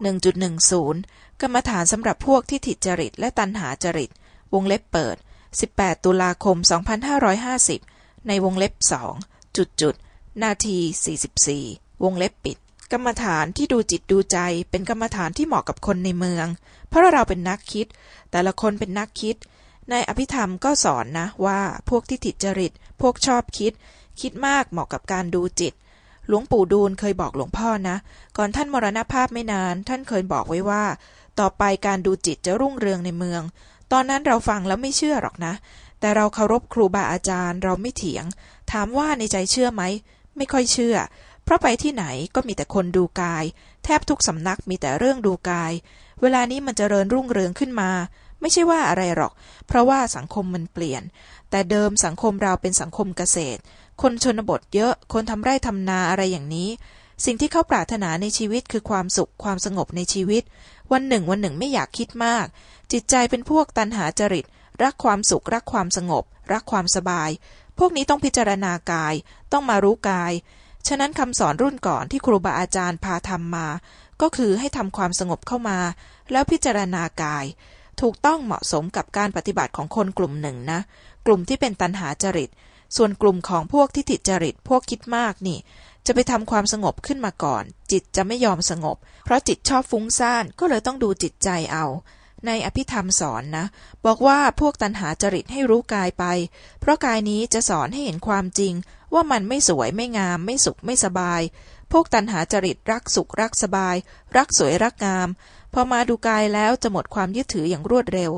1.10 กรรมฐานสำหรับพวกที่ถิจริตและตัณหาจริต วงเล็บเปิด 18 ตุลาคม 2550 ในวงเล็บสองจุดจุดนาที 44 วงเล็บปิด กรรมฐานที่ดูจิตดูใจเป็นกรรมฐานที่เหมาะกับคนในเมือง เพราะเราเป็นนักคิด แต่ละคนเป็นนักคิด ในอภิธรรมก็สอนนะว่าพวกที่ถิจริต พวกชอบคิด คิดมากเหมาะกับการดูจิต หลวงปู่ดูลเคยบอกหลวงพ่อนะ ก่อนท่านมรณภาพไม่นาน ท่านเคยบอกไว้ว่า ต่อไปการดูจิตจะรุ่งเรืองในเมือง ตอนนั้นเราฟังแล้วไม่เชื่อหรอกนะ แต่เราเคารพครูบาอาจารย์เราไม่เถียง ถามว่าในใจเชื่อไหม ไม่ค่อยเชื่อ เพราะไปที่ไหนก็มีแต่คนดูกาย แทบทุกสำนักมีแต่เรื่องดูกาย เวลานี้มันจเจริญรุ่งเรืองขึ้นมา ไม่ใช่ว่าอะไรหรอก เพราะว่าสังคมมันเปลี่ยน แต่เดิมสังคมเราเป็นสังคมเกษตร คนชนบทเยอะ คนทำไร่ทำนาอะไรอย่างนี้ สิ่งที่เขาปรารถนาในชีวิตคือความสุขความสงบในชีวิต วันหนึ่งวันหนึ่งไม่อยากคิดมาก จิตใจเป็นพวกตันหาจริต รักความสุข รักความสงบ รักความสบาย พวกนี้ต้องพิจารณากาย ต้องมารู้กาย ฉะนั้นคำสอนรุ่นก่อนที่ครูบาอาจารย์พาทำมา ก็คือให้ทำความสงบเข้ามา แล้วพิจารณากาย ถูกต้องเหมาะสมกับการปฏิบัติของคนกลุ่มหนึ่งนะ กลุ่มที่เป็นตันหาจริต ส่วนกลุ่มของพวกที่ติดจริต พวกคิดมากนี่ จะไปทำความสงบขึ้นมาก่อน จิตจะไม่ยอมสงบ เพราะจิตชอบฟุ้งซ่านก็เลยต้องดูจิตใจเอา ในอภิธรรมสอนนะ บอกว่าพวกตันหาจริตให้รู้กายไป เพราะกายนี้จะสอนให้เห็นความจริง ว่ามันไม่สวยไม่งาม ไม่สุขไม่สบาย พวกตันหาจริตรักสุขรักสบาย รักสวยรักงาม พอมาดูกายแล้วจะหมดความยึดถืออย่างรวดเร็ว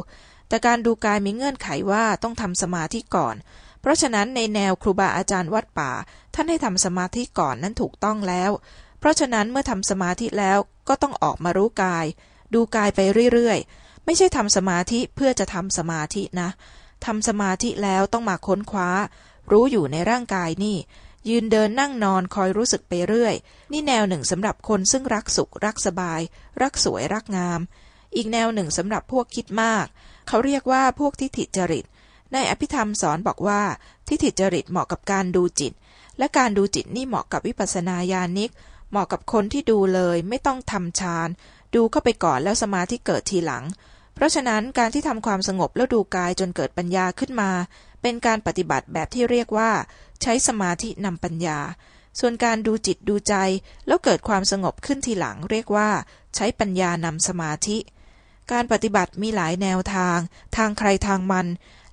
แต่การดูกายมีเงื่อนไขว่าต้องทำสมาธิก่อน เพราะฉะนั้นในแนวครูบาอาจารย์วัดป่า ท่านให้ทำสมาธิก่อนนั้นถูกต้องแล้ว เพราะฉะนั้นเมื่อทำสมาธิแล้วก็ต้องออกมารู้กาย ดูกายไปเรื่อยๆ ไม่ใช่ทำสมาธิเพื่อจะทำสมาธินะทำสมาธิแล้วต้องมาค้นคว้า รู้อยู่ในร่างกายนี่ ยืนเดินนั่งนอนคอยรู้สึกไปเรื่อย นี่แนวหนึ่งสำหรับคนซึ่งรักสุข รักสบาย รักสวยรักงาม อีกแนวหนึ่งสำหรับพวกคิดมาก เขาเรียกว่าพวกทิฏฐิจริต ในอภิธรรมสอนบอกว่า ทิฏฐิจริตเหมาะกับการดูจิต และการดูจิตนี่เหมาะกับวิปัสสนาญาณิก เหมาะกับคนที่ดูเลย ไม่ต้องทำฌานดูเข้าไปก่อนแล้วสมาธิเกิดทีหลัง เพราะฉะนั้นการที่ทำความสงบแล้วดูกายจนเกิดปัญญาขึ้นมา เป็นการปฏิบัติแบบที่เรียกว่า ใช้สมาธินำปัญญา ส่วนการดูจิตดูใจ แล้วเกิดความสงบขึ้นทีหลังเรียกว่า ใช้ปัญญานำสมาธิ การปฏิบัติมีหลายแนวทาง ทางใครทางมัน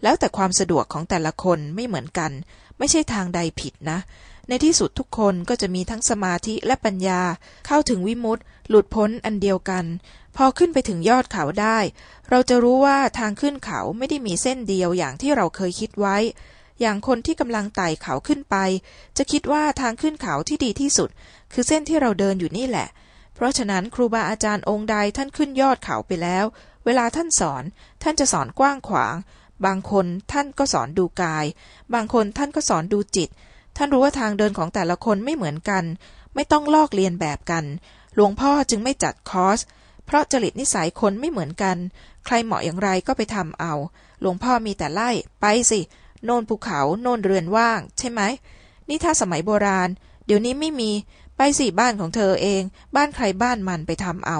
แล้วแต่ความสะดวกของแต่ละคนไม่เหมือนกัน ไม่ใช่ทางใดผิดนะในที่สุดทุกคนก็จะมีทั้งสมาธิและปัญญา เข้าถึงวิมุตติหลุดพ้นอันเดียวกัน พอขึ้นไปถึงยอดเขาได้ เราจะรู้ว่าทางขึ้นเขาไม่ได้มีเส้นเดียวอย่างที่เราเคยคิดไว้ อย่างคนที่กำลังไต่เขาขึ้นไป จะคิดว่าทางขึ้นเขาที่ดีที่สุด คือเส้นที่เราเดินอยู่นี่แหละ เพราะฉะนั้นครูบาอาจารย์องค์ใดท่านขึ้นยอดเขาไปแล้ว เวลาท่านสอน ท่านจะสอนกว้างขวาง บางคนท่านก็สอนดูกาย บางคนท่านก็สอนดูจิต ท่านรู้ว่าทางเดินของแต่ละคนไม่เหมือนกัน ไม่ต้องลอกเลียนแบบกัน หลวงพ่อจึงไม่จัดคอร์ส เพราะจริตนิสัยคนไม่เหมือนกัน ใครเหมาะอย่างไรก็ไปทำเอา หลวงพ่อมีแต่ไล่ ไปสิ โน่นภูเขา โน่นเรือนว่าง ใช่ไหม นี่ถ้าสมัยโบราณ เดี๋ยวนี้ไม่มี ไปสิบ้านของเธอเอง บ้านใครบ้านมันไปทำเอา